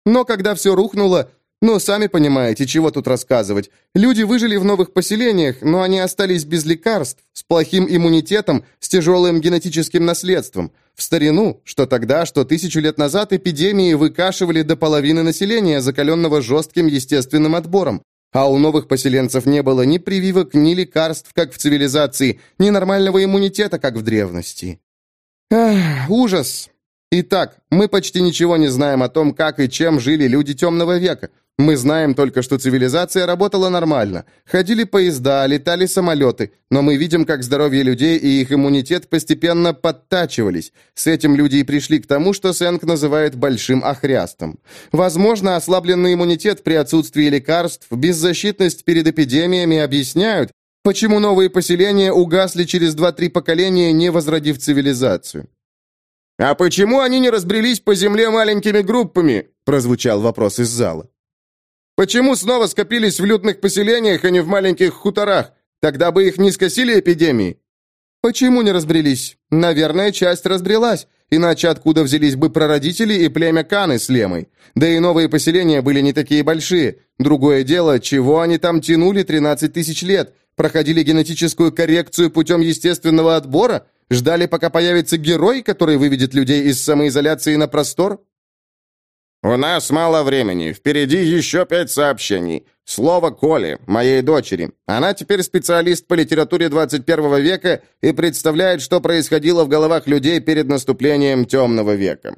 Но когда все рухнуло, ну, сами понимаете, чего тут рассказывать. Люди выжили в новых поселениях, но они остались без лекарств, с плохим иммунитетом, с тяжелым генетическим наследством. В старину, что тогда, что тысячу лет назад, эпидемии выкашивали до половины населения, закаленного жестким естественным отбором. А у новых поселенцев не было ни прививок, ни лекарств, как в цивилизации, ни нормального иммунитета, как в древности. Эх, ужас! Итак, мы почти ничего не знаем о том, как и чем жили люди темного века. Мы знаем только, что цивилизация работала нормально. Ходили поезда, летали самолеты, но мы видим, как здоровье людей и их иммунитет постепенно подтачивались. С этим люди и пришли к тому, что Сэнк называет большим охрястом. Возможно, ослабленный иммунитет при отсутствии лекарств, беззащитность перед эпидемиями объясняют, почему новые поселения угасли через 2-3 поколения, не возродив цивилизацию. «А почему они не разбрелись по земле маленькими группами?» прозвучал вопрос из зала. Почему снова скопились в лютных поселениях, а не в маленьких хуторах? Тогда бы их не скосили эпидемии». «Почему не разбрелись? Наверное, часть разбрелась. Иначе откуда взялись бы прародители и племя Каны с Лемой? Да и новые поселения были не такие большие. Другое дело, чего они там тянули 13 тысяч лет? Проходили генетическую коррекцию путем естественного отбора? Ждали, пока появится герой, который выведет людей из самоизоляции на простор? «У нас мало времени. Впереди еще пять сообщений. Слово Коли, моей дочери. Она теперь специалист по литературе 21 века и представляет, что происходило в головах людей перед наступлением темного века».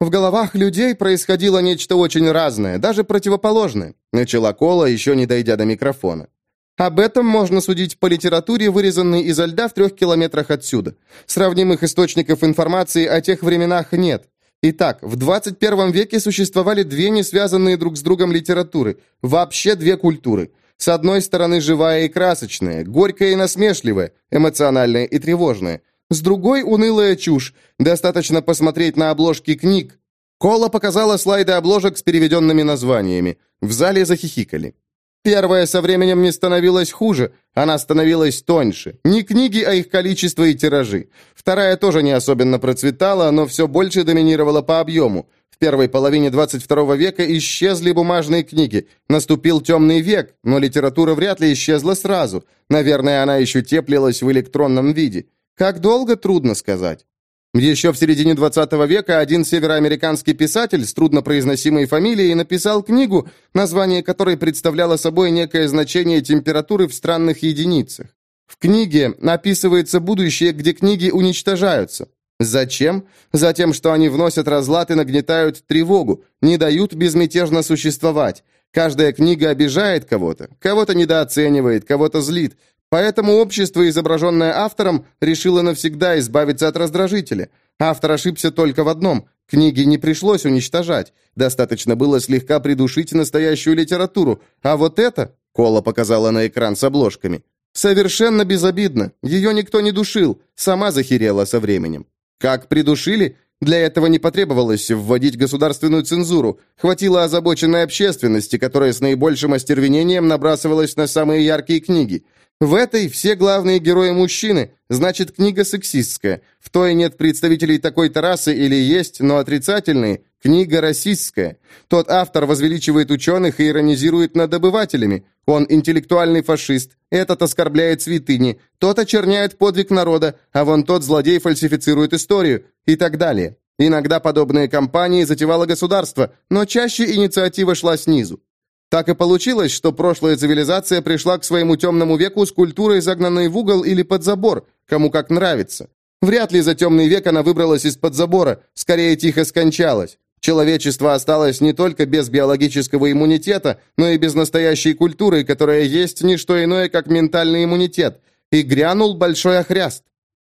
«В головах людей происходило нечто очень разное, даже противоположное», начала Кола, еще не дойдя до микрофона. Об этом можно судить по литературе, вырезанной изо льда в трех километрах отсюда. Сравнимых источников информации о тех временах нет. Итак, в 21 веке существовали две не связанные друг с другом литературы, вообще две культуры. С одной стороны живая и красочная, горькая и насмешливая, эмоциональная и тревожная. С другой унылая чушь, достаточно посмотреть на обложки книг. Кола показала слайды обложек с переведенными названиями. В зале захихикали. Первая со временем не становилась хуже, она становилась тоньше. Не книги, а их количество и тиражи. Вторая тоже не особенно процветала, но все больше доминировала по объему. В первой половине 22 века исчезли бумажные книги. Наступил темный век, но литература вряд ли исчезла сразу. Наверное, она еще теплилась в электронном виде. Как долго, трудно сказать. Еще в середине 20 века один североамериканский писатель с труднопроизносимой фамилией написал книгу, название которой представляло собой некое значение температуры в странных единицах. В книге описывается будущее, где книги уничтожаются. Зачем? Затем, что они вносят разлад и нагнетают тревогу, не дают безмятежно существовать. Каждая книга обижает кого-то, кого-то недооценивает, кого-то злит, Поэтому общество, изображенное автором, решило навсегда избавиться от раздражителя. Автор ошибся только в одном. Книги не пришлось уничтожать. Достаточно было слегка придушить настоящую литературу. А вот это, Кола показала на экран с обложками, совершенно безобидно. Ее никто не душил, сама захерела со временем. Как придушили? Для этого не потребовалось вводить государственную цензуру. Хватило озабоченной общественности, которая с наибольшим остервенением набрасывалась на самые яркие книги. В этой все главные герои мужчины, значит, книга сексистская. В той нет представителей такой-то расы или есть, но отрицательные. Книга расистская. Тот автор возвеличивает ученых и иронизирует над обывателями. Он интеллектуальный фашист. Этот оскорбляет святыни. Тот очерняет подвиг народа, а вон тот злодей фальсифицирует историю. И так далее. Иногда подобные кампании затевало государство, но чаще инициатива шла снизу. Так и получилось, что прошлая цивилизация пришла к своему темному веку с культурой, загнанной в угол или под забор, кому как нравится. Вряд ли за темный век она выбралась из-под забора, скорее тихо скончалась. Человечество осталось не только без биологического иммунитета, но и без настоящей культуры, которая есть не что иное, как ментальный иммунитет. И грянул большой охряст.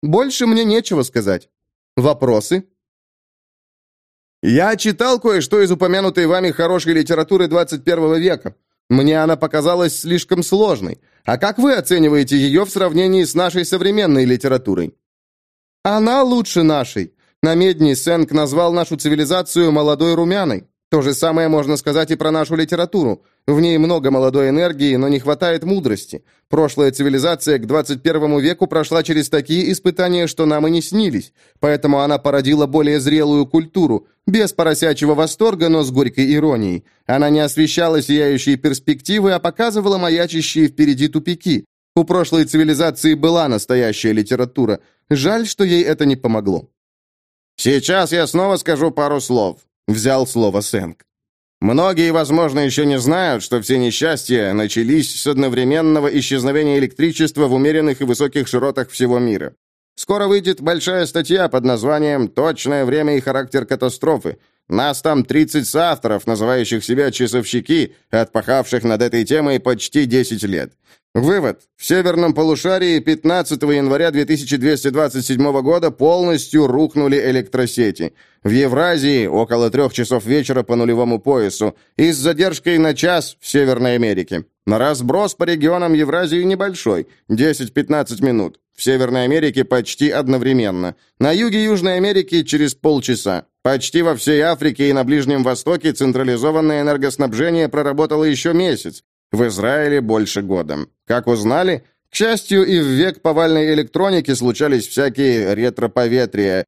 Больше мне нечего сказать. Вопросы? Я читал кое-что из упомянутой вами хорошей литературы 21 века. Мне она показалась слишком сложной. А как вы оцениваете ее в сравнении с нашей современной литературой? Она лучше нашей. На Медни Сенк назвал нашу цивилизацию молодой румяной. То же самое можно сказать и про нашу литературу. В ней много молодой энергии, но не хватает мудрости. Прошлая цивилизация к 21 веку прошла через такие испытания, что нам и не снились. Поэтому она породила более зрелую культуру, без поросячьего восторга, но с горькой иронией. Она не освещала сияющие перспективы, а показывала маячащие впереди тупики. У прошлой цивилизации была настоящая литература. Жаль, что ей это не помогло. «Сейчас я снова скажу пару слов», — взял слово Сэнк. Многие, возможно, еще не знают, что все несчастья начались с одновременного исчезновения электричества в умеренных и высоких широтах всего мира. Скоро выйдет большая статья под названием «Точное время и характер катастрофы». Нас там 30 соавторов, называющих себя часовщики, отпахавших над этой темой почти 10 лет. Вывод. В северном полушарии 15 января 2227 года полностью рухнули электросети. В Евразии около трех часов вечера по нулевому поясу и с задержкой на час в Северной Америке. На разброс по регионам Евразии небольшой, 10-15 минут. В Северной Америке почти одновременно. На юге Южной Америки через полчаса. Почти во всей Африке и на Ближнем Востоке централизованное энергоснабжение проработало еще месяц. В Израиле больше года. Как узнали? К счастью, и в век повальной электроники случались всякие ретроповетрия.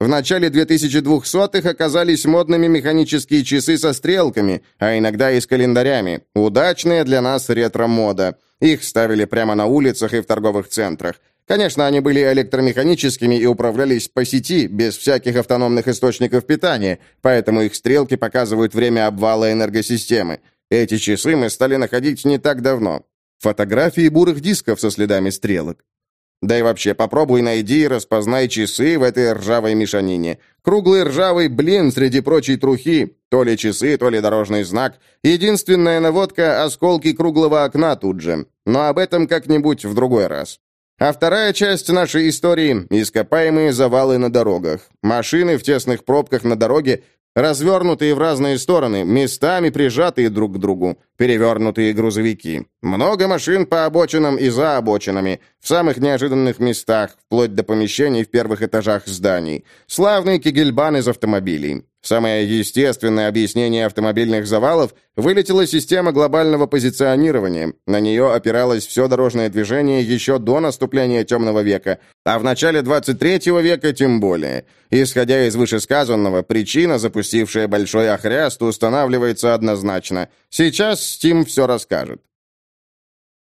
В начале 2200-х оказались модными механические часы со стрелками, а иногда и с календарями. Удачная для нас ретро-мода. Их ставили прямо на улицах и в торговых центрах. Конечно, они были электромеханическими и управлялись по сети, без всяких автономных источников питания, поэтому их стрелки показывают время обвала энергосистемы. Эти часы мы стали находить не так давно. Фотографии бурых дисков со следами стрелок. Да и вообще, попробуй найди и распознай часы в этой ржавой мешанине. Круглый ржавый блин среди прочей трухи. То ли часы, то ли дорожный знак. Единственная наводка — осколки круглого окна тут же. Но об этом как-нибудь в другой раз. А вторая часть нашей истории — ископаемые завалы на дорогах. Машины в тесных пробках на дороге Развернутые в разные стороны, местами прижатые друг к другу, перевернутые грузовики. Много машин по обочинам и за обочинами, в самых неожиданных местах, вплоть до помещений в первых этажах зданий. Славный кегельбан из автомобилей. Самое естественное объяснение автомобильных завалов – вылетела система глобального позиционирования. На нее опиралось все дорожное движение еще до наступления темного века, а в начале 23 века тем более. Исходя из вышесказанного, причина, запустившая большой охряст, устанавливается однозначно. Сейчас Стим все расскажет.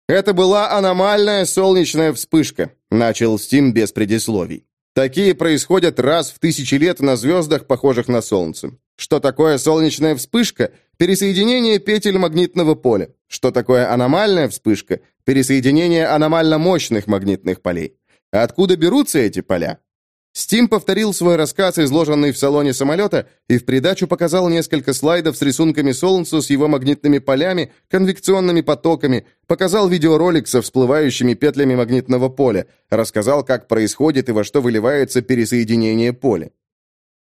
«Это была аномальная солнечная вспышка», – начал Стим без предисловий. Такие происходят раз в тысячи лет на звездах, похожих на Солнце. Что такое солнечная вспышка? Пересоединение петель магнитного поля. Что такое аномальная вспышка? Пересоединение аномально мощных магнитных полей. Откуда берутся эти поля? Стим повторил свой рассказ, изложенный в салоне самолета, и в придачу показал несколько слайдов с рисунками Солнца с его магнитными полями, конвекционными потоками, показал видеоролик со всплывающими петлями магнитного поля, рассказал, как происходит и во что выливается пересоединение поля.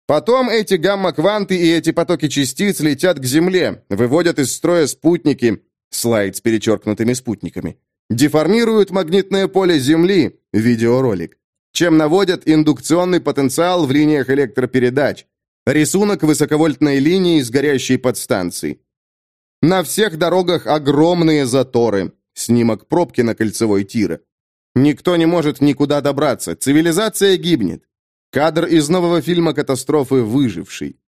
Потом эти гамма-кванты и эти потоки частиц летят к Земле, выводят из строя спутники, слайд с перечеркнутыми спутниками, деформируют магнитное поле Земли, видеоролик чем наводят индукционный потенциал в линиях электропередач. Рисунок высоковольтной линии с горящей подстанцией. На всех дорогах огромные заторы. Снимок пробки на кольцевой тире. Никто не может никуда добраться. Цивилизация гибнет. Кадр из нового фильма «Катастрофы. Выживший».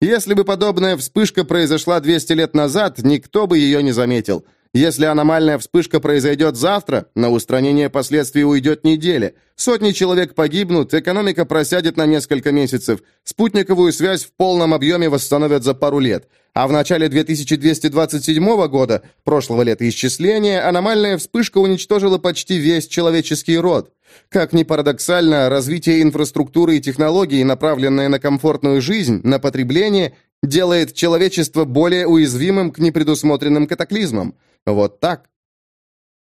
Если бы подобная вспышка произошла 200 лет назад, никто бы ее не заметил. Если аномальная вспышка произойдет завтра, на устранение последствий уйдет неделя. Сотни человек погибнут, экономика просядет на несколько месяцев, спутниковую связь в полном объеме восстановят за пару лет. А в начале 2227 года, прошлого летоисчисления, аномальная вспышка уничтожила почти весь человеческий род. Как ни парадоксально, развитие инфраструктуры и технологий, направленное на комфортную жизнь, на потребление, делает человечество более уязвимым к непредусмотренным катаклизмам. Вот так.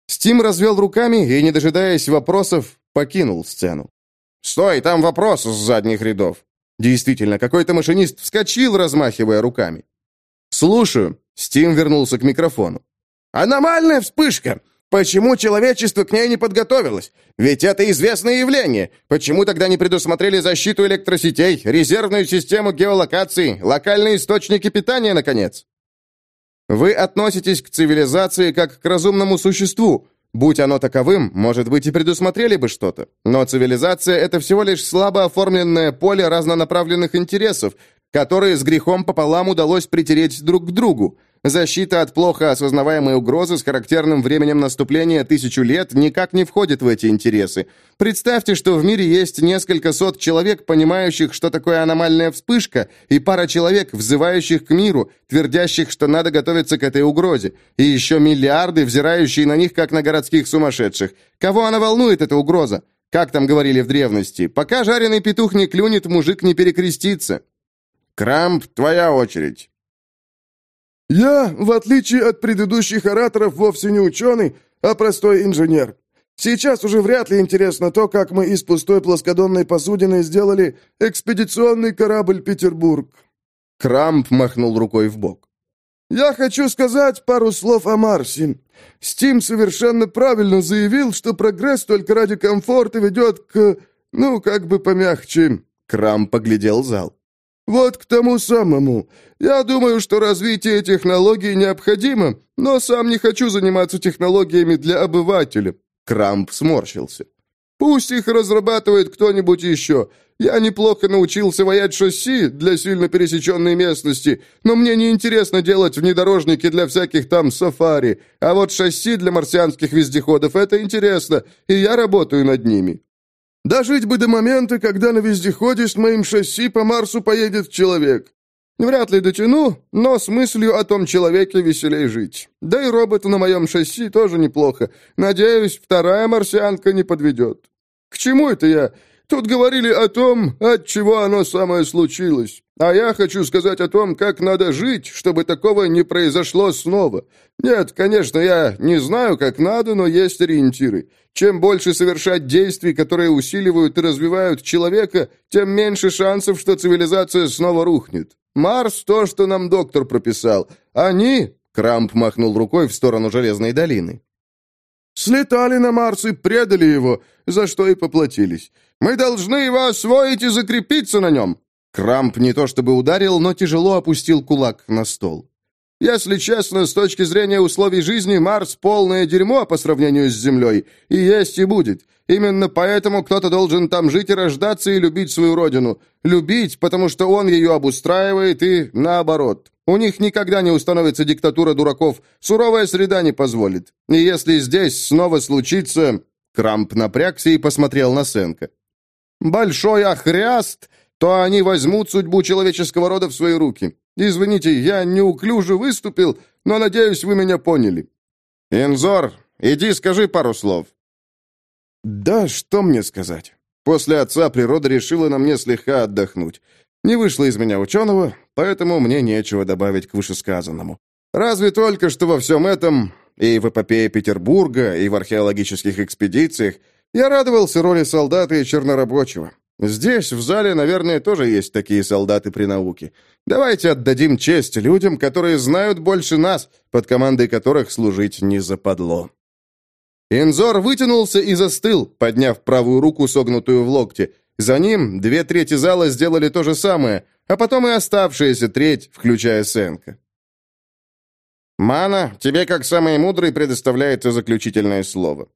Стим развел руками и, не дожидаясь вопросов, покинул сцену. «Стой, там вопрос с задних рядов». Действительно, какой-то машинист вскочил, размахивая руками. «Слушаю». Стим вернулся к микрофону. «Аномальная вспышка! Почему человечество к ней не подготовилось? Ведь это известное явление. Почему тогда не предусмотрели защиту электросетей, резервную систему геолокации, локальные источники питания, наконец? Вы относитесь к цивилизации как к разумному существу. Будь оно таковым, может быть, и предусмотрели бы что-то. Но цивилизация — это всего лишь слабо оформленное поле разнонаправленных интересов, которые с грехом пополам удалось притереть друг к другу. Защита от плохо осознаваемой угрозы с характерным временем наступления тысячу лет никак не входит в эти интересы. Представьте, что в мире есть несколько сот человек, понимающих, что такое аномальная вспышка, и пара человек, взывающих к миру, твердящих, что надо готовиться к этой угрозе, и еще миллиарды, взирающие на них, как на городских сумасшедших. Кого она волнует, эта угроза? Как там говорили в древности, пока жареный петух не клюнет, мужик не перекрестится. Крамп, твоя очередь. Я, в отличие от предыдущих ораторов, вовсе не ученый, а простой инженер. Сейчас уже вряд ли интересно то, как мы из пустой плоскодонной посудины сделали экспедиционный корабль «Петербург». Крамп махнул рукой в бок. «Я хочу сказать пару слов о Марсе. Стим совершенно правильно заявил, что прогресс только ради комфорта ведет к... ну, как бы помягче...» Крамп поглядел зал. «Вот к тому самому. Я думаю, что развитие технологий необходимо, но сам не хочу заниматься технологиями для обывателя». Крамп сморщился. «Пусть их разрабатывает кто-нибудь еще. Я неплохо научился воять шасси для сильно пересеченной местности, но мне не интересно делать внедорожники для всяких там сафари, а вот шасси для марсианских вездеходов — это интересно, и я работаю над ними. Дожить бы до момента, когда на вездеходе с моим шасси по Марсу поедет человек. Вряд ли дотяну, но с мыслью о том человеке веселей жить. Да и робот на моем шасси тоже неплохо. Надеюсь, вторая марсианка не подведет. К чему это я? Тут говорили о том, от чего оно самое случилось. А я хочу сказать о том, как надо жить, чтобы такого не произошло снова. Нет, конечно, я не знаю, как надо, но есть ориентиры. Чем больше совершать действий, которые усиливают и развивают человека, тем меньше шансов, что цивилизация снова рухнет. Марс — то, что нам доктор прописал. Они...» — Крамп махнул рукой в сторону Железной долины. «Слетали на Марс и предали его, за что и поплатились. Мы должны его освоить и закрепиться на нем!» Крамп не то чтобы ударил, но тяжело опустил кулак на стол. «Если честно, с точки зрения условий жизни, Марс — полное дерьмо по сравнению с Землей. И есть и будет. Именно поэтому кто-то должен там жить и рождаться и любить свою родину. Любить, потому что он ее обустраивает, и наоборот. У них никогда не установится диктатура дураков. Суровая среда не позволит. И если здесь снова случится...» Крамп напрягся и посмотрел на Сенка большой охряст, то они возьмут судьбу человеческого рода в свои руки. Извините, я неуклюже выступил, но, надеюсь, вы меня поняли». «Инзор, иди скажи пару слов». «Да, что мне сказать? После отца природа решила на мне слегка отдохнуть. Не вышло из меня ученого, поэтому мне нечего добавить к вышесказанному. Разве только, что во всем этом, и в эпопее Петербурга, и в археологических экспедициях, я радовался роли солдата и чернорабочего. Здесь, в зале, наверное, тоже есть такие солдаты при науке. Давайте отдадим честь людям, которые знают больше нас, под командой которых служить не западло. Инзор вытянулся и застыл, подняв правую руку, согнутую в локте. За ним две трети зала сделали то же самое, а потом и оставшаяся треть, включая Сенка. «Мана, тебе, как самый мудрый, предоставляется заключительное слово.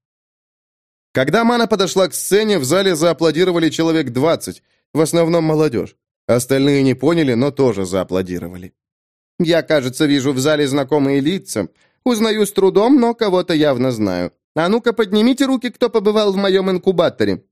Когда Мана подошла к сцене, в зале зааплодировали человек 20, в основном молодежь. Остальные не поняли, но тоже зааплодировали. «Я, кажется, вижу в зале знакомые лица. Узнаю с трудом, но кого-то явно знаю. А ну-ка, поднимите руки, кто побывал в моем инкубаторе».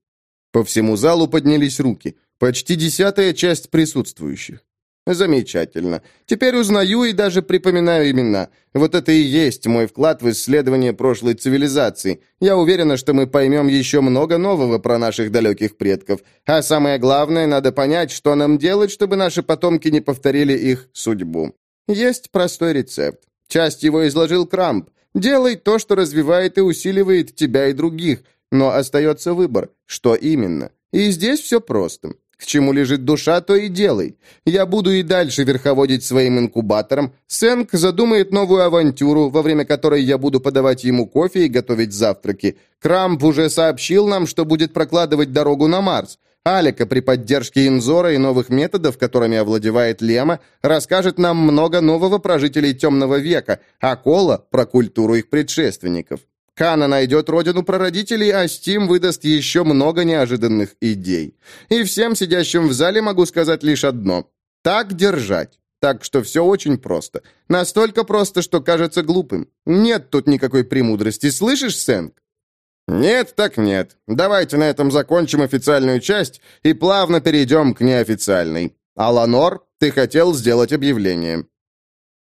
По всему залу поднялись руки, почти десятая часть присутствующих. Замечательно. Теперь узнаю и даже припоминаю имена. Вот это и есть мой вклад в исследование прошлой цивилизации. Я уверена, что мы поймем еще много нового про наших далеких предков. А самое главное, надо понять, что нам делать, чтобы наши потомки не повторили их судьбу. Есть простой рецепт. Часть его изложил Крамп. Делай то, что развивает и усиливает тебя и других. Но остается выбор, что именно. И здесь все просто. К чему лежит душа, то и делай. Я буду и дальше верховодить своим инкубатором. Сэнк задумает новую авантюру, во время которой я буду подавать ему кофе и готовить завтраки. Крамп уже сообщил нам, что будет прокладывать дорогу на Марс. Алика при поддержке Инзора и новых методов, которыми овладевает Лема, расскажет нам много нового про жителей Темного века, а Кола – про культуру их предшественников. Кана найдет родину прародителей, а Стим выдаст еще много неожиданных идей. И всем сидящим в зале могу сказать лишь одно. Так держать. Так что все очень просто. Настолько просто, что кажется глупым. Нет тут никакой премудрости. Слышишь, Сэнк? «Нет, так нет. Давайте на этом закончим официальную часть и плавно перейдем к неофициальной. Аланор, ты хотел сделать объявление».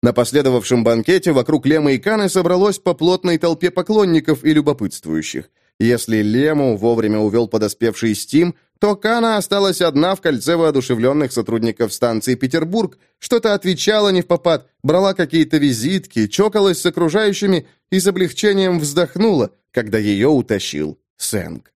На последовавшем банкете вокруг Лема и Каны собралось по плотной толпе поклонников и любопытствующих. Если Лему вовремя увел подоспевший Стим, то Кана осталась одна в кольце воодушевленных сотрудников станции Петербург, что-то отвечала не в попад, брала какие-то визитки, чокалась с окружающими и с облегчением вздохнула, когда ее утащил Сэнг.